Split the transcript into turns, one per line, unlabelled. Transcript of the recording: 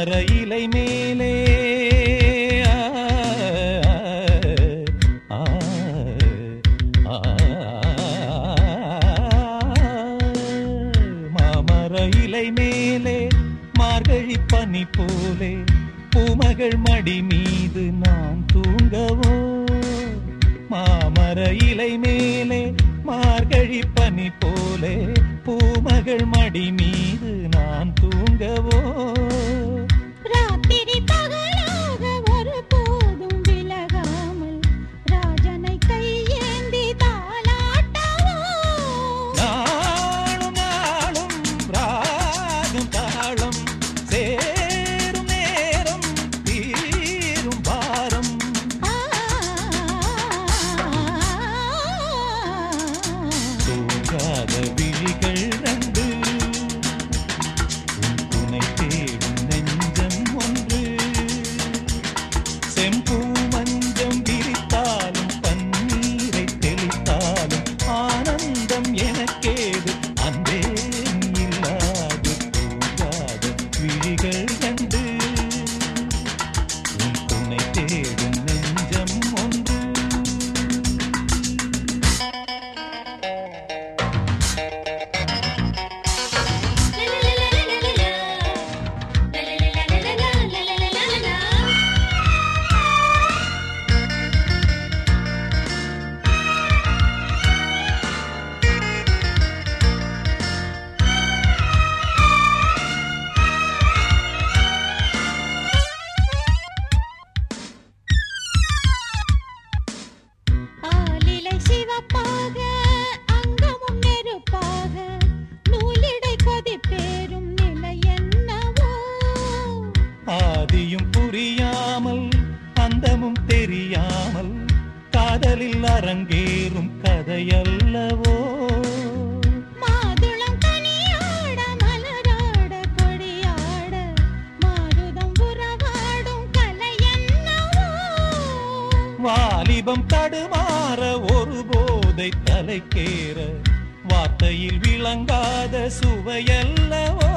மாமர இலை மேலே மாமர இலை மேலே மார்கழி பனி போலே பூமகள் மடி மீது நான் தூங்கவோ மாமர இலை மேலே மார்கழி பனி போலே பூமகள் மடி மீது நான் தூங்கவோ விழிகள்
கலை என்னவோ?
வாலிபம் தடுமாற ஒரு போதை தலைக்கேற வார்த்தையில் விளங்காத சுவையல்லவோ?